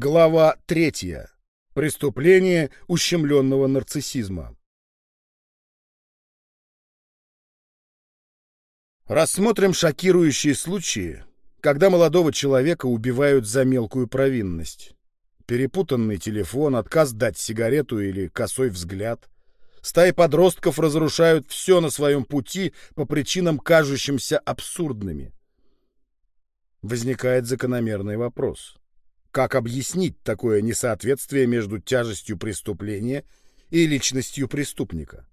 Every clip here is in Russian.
Глава третья. Преступление ущемленного нарциссизма. Рассмотрим шокирующие случаи, когда молодого человека убивают за мелкую провинность. Перепутанный телефон, отказ дать сигарету или косой взгляд. Стаи подростков разрушают все на своем пути по причинам, кажущимся абсурдными. Возникает закономерный вопрос. Как объяснить такое несоответствие между тяжестью преступления и личностью преступника?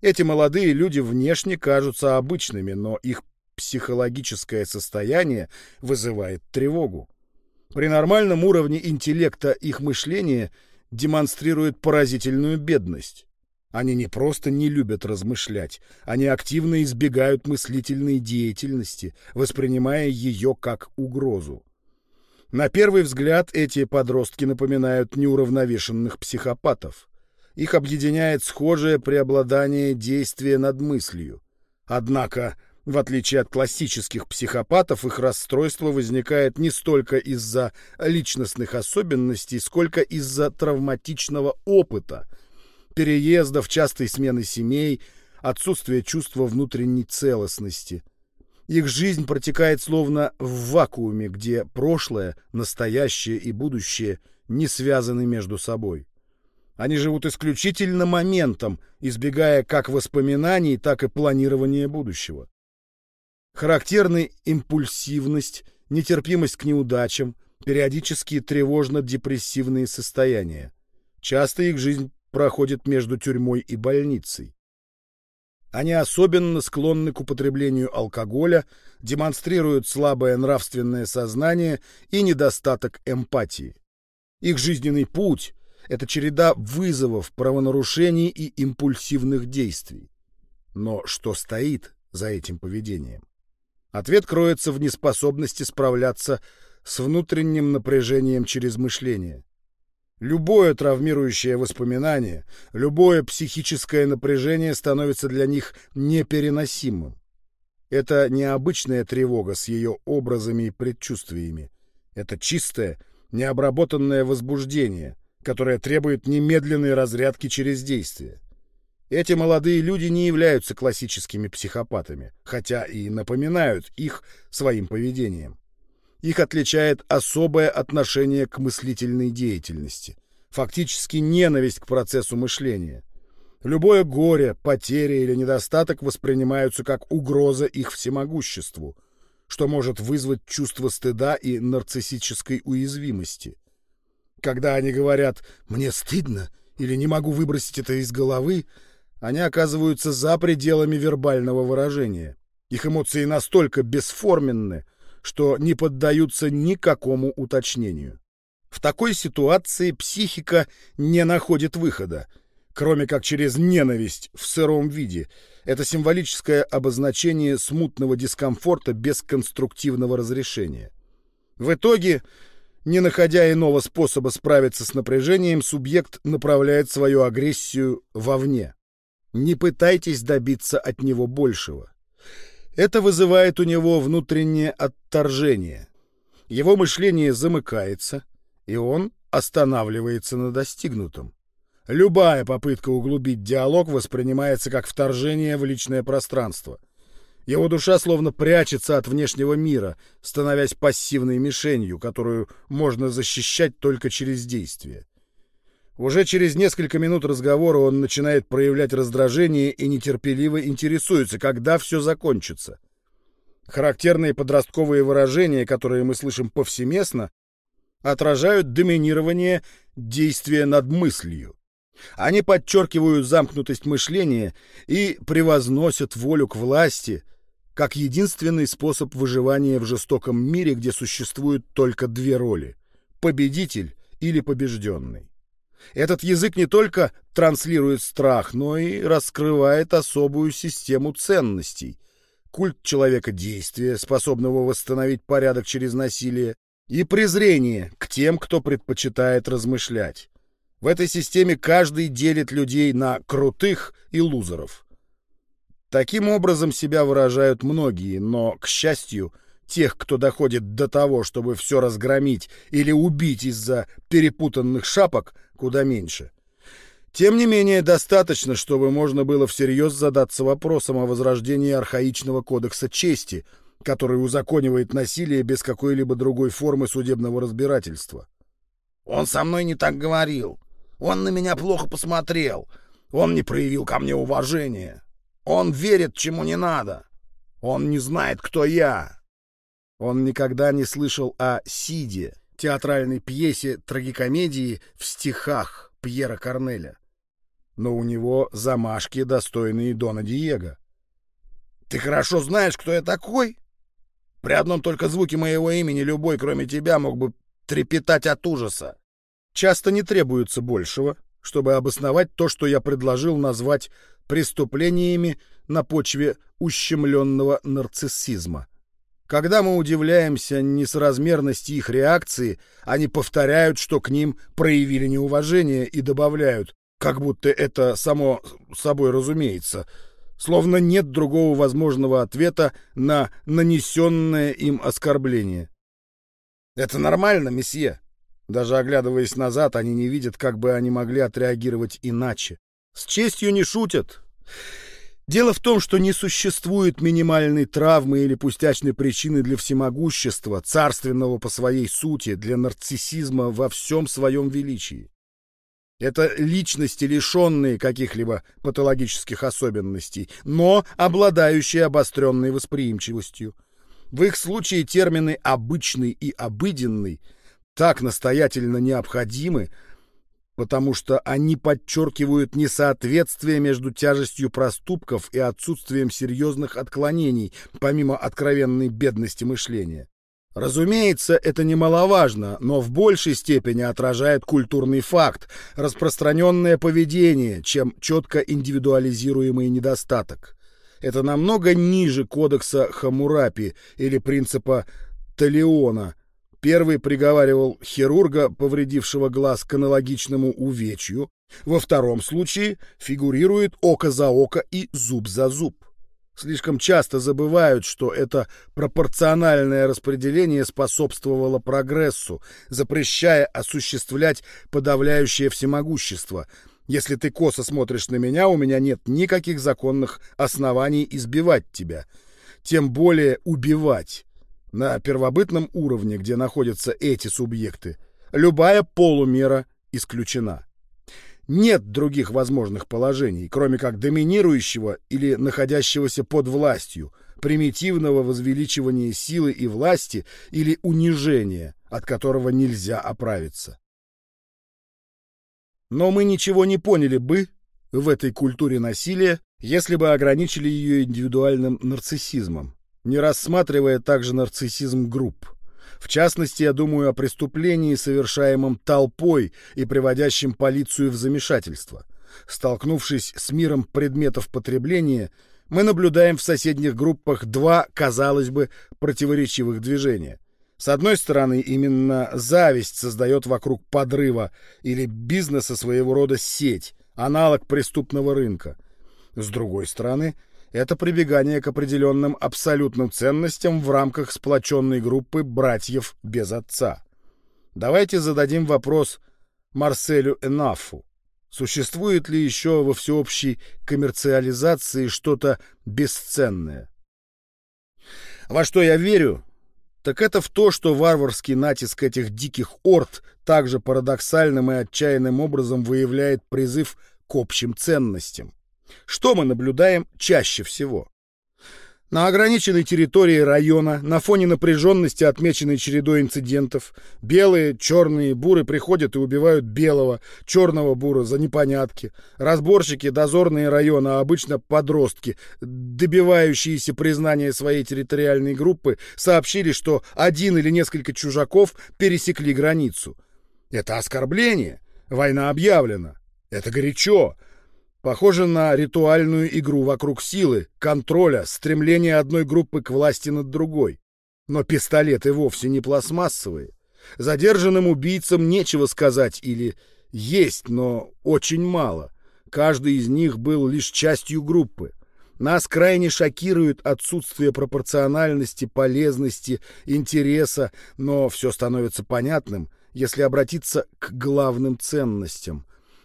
Эти молодые люди внешне кажутся обычными, но их психологическое состояние вызывает тревогу. При нормальном уровне интеллекта их мышление демонстрирует поразительную бедность. Они не просто не любят размышлять, они активно избегают мыслительной деятельности, воспринимая ее как угрозу. На первый взгляд эти подростки напоминают неуравновешенных психопатов. Их объединяет схожее преобладание действия над мыслью. Однако, в отличие от классических психопатов, их расстройство возникает не столько из-за личностных особенностей, сколько из-за травматичного опыта, переездов, частой смены семей, отсутствия чувства внутренней целостности. Их жизнь протекает словно в вакууме, где прошлое, настоящее и будущее не связаны между собой. Они живут исключительно моментом, избегая как воспоминаний, так и планирования будущего. Характерны импульсивность, нетерпимость к неудачам, периодические тревожно-депрессивные состояния. Часто их жизнь проходит между тюрьмой и больницей. Они особенно склонны к употреблению алкоголя, демонстрируют слабое нравственное сознание и недостаток эмпатии. Их жизненный путь это череда вызовов, правонарушений и импульсивных действий. Но что стоит за этим поведением? Ответ кроется в неспособности справляться с внутренним напряжением через мышление. Любое травмирующее воспоминание, любое психическое напряжение становится для них непереносимым. Это необычная тревога с ее образами и предчувствиями. Это чистое, необработанное возбуждение, которая требует немедленной разрядки через действие. Эти молодые люди не являются классическими психопатами, хотя и напоминают их своим поведением. Их отличает особое отношение к мыслительной деятельности, фактически ненависть к процессу мышления. Любое горе, потеря или недостаток воспринимаются как угроза их всемогуществу, что может вызвать чувство стыда и нарциссической уязвимости. Когда они говорят «мне стыдно» или «не могу выбросить это из головы», они оказываются за пределами вербального выражения. Их эмоции настолько бесформенны, что не поддаются никакому уточнению. В такой ситуации психика не находит выхода, кроме как через ненависть в сыром виде. Это символическое обозначение смутного дискомфорта без конструктивного разрешения. В итоге не находя иного способа справиться с напряжением, субъект направляет свою агрессию вовне. Не пытайтесь добиться от него большего. Это вызывает у него внутреннее отторжение. Его мышление замыкается, и он останавливается на достигнутом. Любая попытка углубить диалог воспринимается как вторжение в личное пространство — его душа словно прячется от внешнего мира, становясь пассивной мишенью, которую можно защищать только через действие. Уже через несколько минут разговора он начинает проявлять раздражение и нетерпеливо интересуется, когда все закончится. Характерные подростковые выражения, которые мы слышим повсеместно, отражают доминирование действия над мыслью. Они подчеркивают замкнутость мышления и превозносят волю к власти – как единственный способ выживания в жестоком мире, где существуют только две роли — победитель или побежденный. Этот язык не только транслирует страх, но и раскрывает особую систему ценностей. Культ человека действия, способного восстановить порядок через насилие, и презрение к тем, кто предпочитает размышлять. В этой системе каждый делит людей на крутых и лузеров. Таким образом себя выражают многие, но, к счастью, тех, кто доходит до того, чтобы все разгромить или убить из-за перепутанных шапок, куда меньше. Тем не менее, достаточно, чтобы можно было всерьез задаться вопросом о возрождении архаичного кодекса чести, который узаконивает насилие без какой-либо другой формы судебного разбирательства. «Он со мной не так говорил. Он на меня плохо посмотрел. Он не проявил ко мне уважения. Он верит, чему не надо. Он не знает, кто я». Он никогда не слышал о «Сиде», театральной пьесе трагикомедии в стихах Пьера Корнеля но у него замашки, достойные Дона Диего. «Ты хорошо знаешь, кто я такой? При одном только звуке моего имени любой, кроме тебя, мог бы трепетать от ужаса». Часто не требуется большего, чтобы обосновать то, что я предложил назвать преступлениями на почве ущемленного нарциссизма. Когда мы удивляемся несоразмерности их реакции, они повторяют, что к ним проявили неуважение и добавляют как будто это само собой разумеется, словно нет другого возможного ответа на нанесенное им оскорбление. Это нормально, месье. Даже оглядываясь назад, они не видят, как бы они могли отреагировать иначе. С честью не шутят. Дело в том, что не существует минимальной травмы или пустячной причины для всемогущества, царственного по своей сути, для нарциссизма во всем своем величии. Это личности, лишенные каких-либо патологических особенностей, но обладающие обостренной восприимчивостью. В их случае термины «обычный» и «обыденный» так настоятельно необходимы, потому что они подчеркивают несоответствие между тяжестью проступков и отсутствием серьезных отклонений, помимо откровенной бедности мышления. Разумеется, это немаловажно, но в большей степени отражает культурный факт, распространенное поведение, чем четко индивидуализируемый недостаток. Это намного ниже кодекса Хамурапи или принципа Талиона. Первый приговаривал хирурга, повредившего глаз к аналогичному увечью. Во втором случае фигурирует око за око и зуб за зуб слишком часто забывают, что это пропорциональное распределение способствовало прогрессу, запрещая осуществлять подавляющее всемогущество. Если ты косо смотришь на меня, у меня нет никаких законных оснований избивать тебя, тем более убивать. На первобытном уровне, где находятся эти субъекты, любая полумера исключена. Нет других возможных положений, кроме как доминирующего или находящегося под властью, примитивного возвеличивания силы и власти или унижения, от которого нельзя оправиться. Но мы ничего не поняли бы в этой культуре насилия, если бы ограничили ее индивидуальным нарциссизмом, не рассматривая также нарциссизм групп. В частности, я думаю о преступлении, совершаемом толпой и приводящем полицию в замешательство. Столкнувшись с миром предметов потребления, мы наблюдаем в соседних группах два, казалось бы, противоречивых движения. С одной стороны, именно зависть создает вокруг подрыва или бизнеса своего рода сеть, аналог преступного рынка. С другой стороны, это прибегание к определенным абсолютным ценностям в рамках сплоченной группы братьев без отца. Давайте зададим вопрос Марселю Энафу. Существует ли еще во всеобщей коммерциализации что-то бесценное? Во что я верю, так это в то, что варварский натиск этих диких орд также парадоксальным и отчаянным образом выявляет призыв к общим ценностям. Что мы наблюдаем чаще всего? На ограниченной территории района, на фоне напряженности, отмеченной чередой инцидентов, белые, черные буры приходят и убивают белого, черного бура за непонятки. Разборщики, дозорные района, обычно подростки, добивающиеся признания своей территориальной группы, сообщили, что один или несколько чужаков пересекли границу. Это оскорбление. Война объявлена. Это горячо. Похоже на ритуальную игру вокруг силы, контроля, стремления одной группы к власти над другой. Но пистолеты вовсе не пластмассовые. Задержанным убийцам нечего сказать или есть, но очень мало. Каждый из них был лишь частью группы. Нас крайне шокирует отсутствие пропорциональности, полезности, интереса, но все становится понятным, если обратиться к главным ценностям.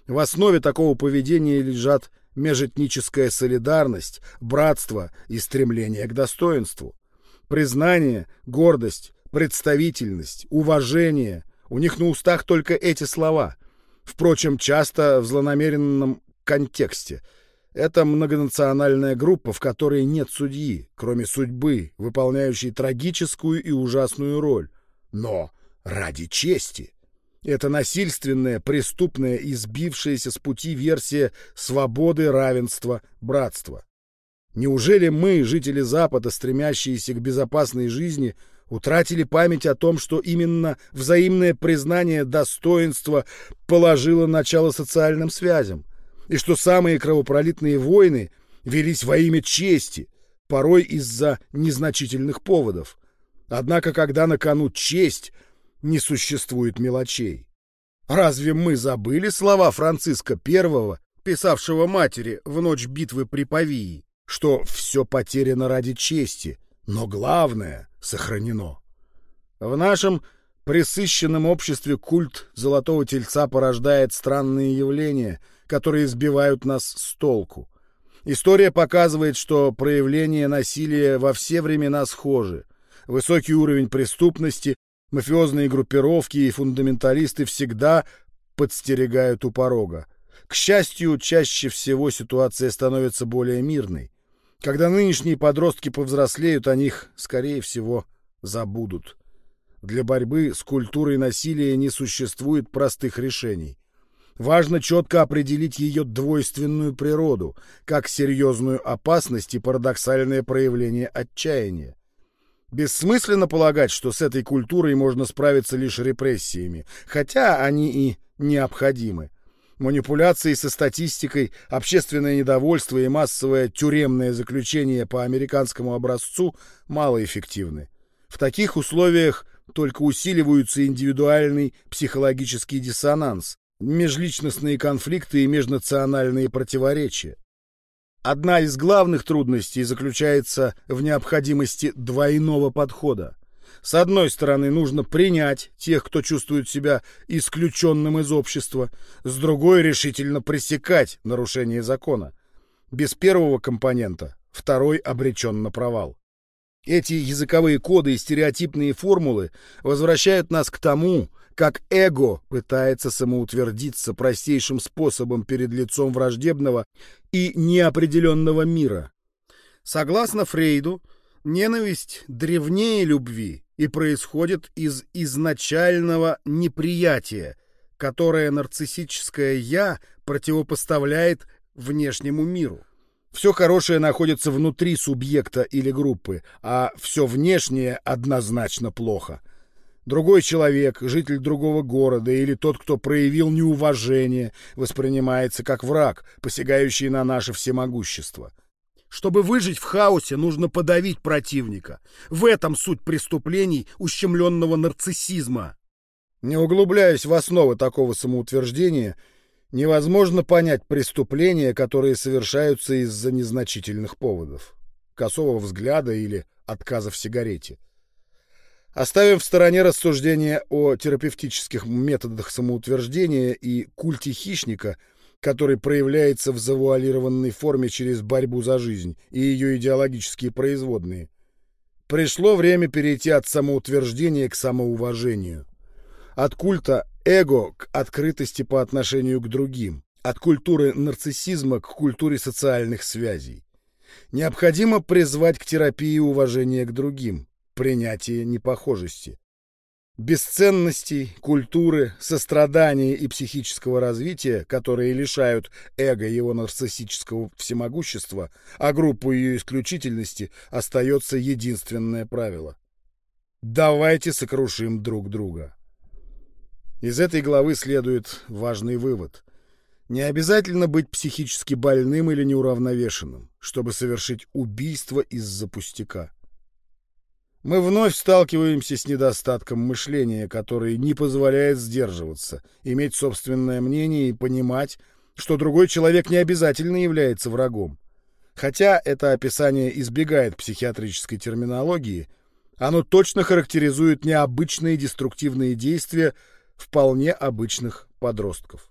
В основе такого поведения лежат межэтническая солидарность, братство и стремление к достоинству. Признание, гордость, представительность, уважение. У них на устах только эти слова. Впрочем, часто в злонамеренном контексте – это многонациональная группа, в которой нет судьи, кроме судьбы, выполняющей трагическую и ужасную роль. Но ради чести. Это насильственная, преступная, избившаяся с пути версия свободы, равенства, братства. Неужели мы, жители Запада, стремящиеся к безопасной жизни, утратили память о том, что именно взаимное признание достоинства положило начало социальным связям? и что самые кровопролитные войны велись во имя чести, порой из-за незначительных поводов. Однако, когда на кону честь, не существует мелочей. Разве мы забыли слова Франциска I, писавшего матери в ночь битвы при Павии, что все потеряно ради чести, но главное сохранено? В нашем пресыщенном обществе культ Золотого Тельца порождает странные явления — которые сбивают нас с толку. История показывает, что проявления насилия во все времена схожи. Высокий уровень преступности, мафиозные группировки и фундаменталисты всегда подстерегают у порога. К счастью, чаще всего ситуация становится более мирной. Когда нынешние подростки повзрослеют, о них, скорее всего, забудут. Для борьбы с культурой насилия не существует простых решений. Важно четко определить ее двойственную природу, как серьезную опасность и парадоксальное проявление отчаяния. Бессмысленно полагать, что с этой культурой можно справиться лишь репрессиями, хотя они и необходимы. Манипуляции со статистикой, общественное недовольство и массовое тюремное заключение по американскому образцу малоэффективны. В таких условиях только усиливаются индивидуальный психологический диссонанс, межличностные конфликты и межнациональные противоречия. Одна из главных трудностей заключается в необходимости двойного подхода. С одной стороны, нужно принять тех, кто чувствует себя исключенным из общества, с другой — решительно пресекать нарушение закона. Без первого компонента второй обречен на провал. Эти языковые коды и стереотипные формулы возвращают нас к тому, как эго пытается самоутвердиться простейшим способом перед лицом враждебного и неопределенного мира. Согласно Фрейду, ненависть древнее любви и происходит из изначального неприятия, которое нарциссическое «я» противопоставляет внешнему миру. Все хорошее находится внутри субъекта или группы, а все внешнее однозначно плохо. Другой человек, житель другого города или тот, кто проявил неуважение, воспринимается как враг, посягающий на наше всемогущество. Чтобы выжить в хаосе, нужно подавить противника. В этом суть преступлений ущемленного нарциссизма. Не углубляясь в основы такого самоутверждения, невозможно понять преступления, которые совершаются из-за незначительных поводов. Косого взгляда или отказа в сигарете. Оставим в стороне рассуждения о терапевтических методах самоутверждения и культе хищника, который проявляется в завуалированной форме через борьбу за жизнь и ее идеологические производные. Пришло время перейти от самоутверждения к самоуважению. От культа эго к открытости по отношению к другим. От культуры нарциссизма к культуре социальных связей. Необходимо призвать к терапии уважения к другим принятие непохожести. Бесценностей, культуры, сострадания и психического развития, которые лишают эго его нарциссического всемогущества, а группу ее исключительности, остается единственное правило. Давайте сокрушим друг друга. Из этой главы следует важный вывод. Не обязательно быть психически больным или неуравновешенным, чтобы совершить убийство из-за пустяка. Мы вновь сталкиваемся с недостатком мышления, который не позволяет сдерживаться, иметь собственное мнение и понимать, что другой человек не обязательно является врагом. Хотя это описание избегает психиатрической терминологии, оно точно характеризует необычные деструктивные действия вполне обычных подростков.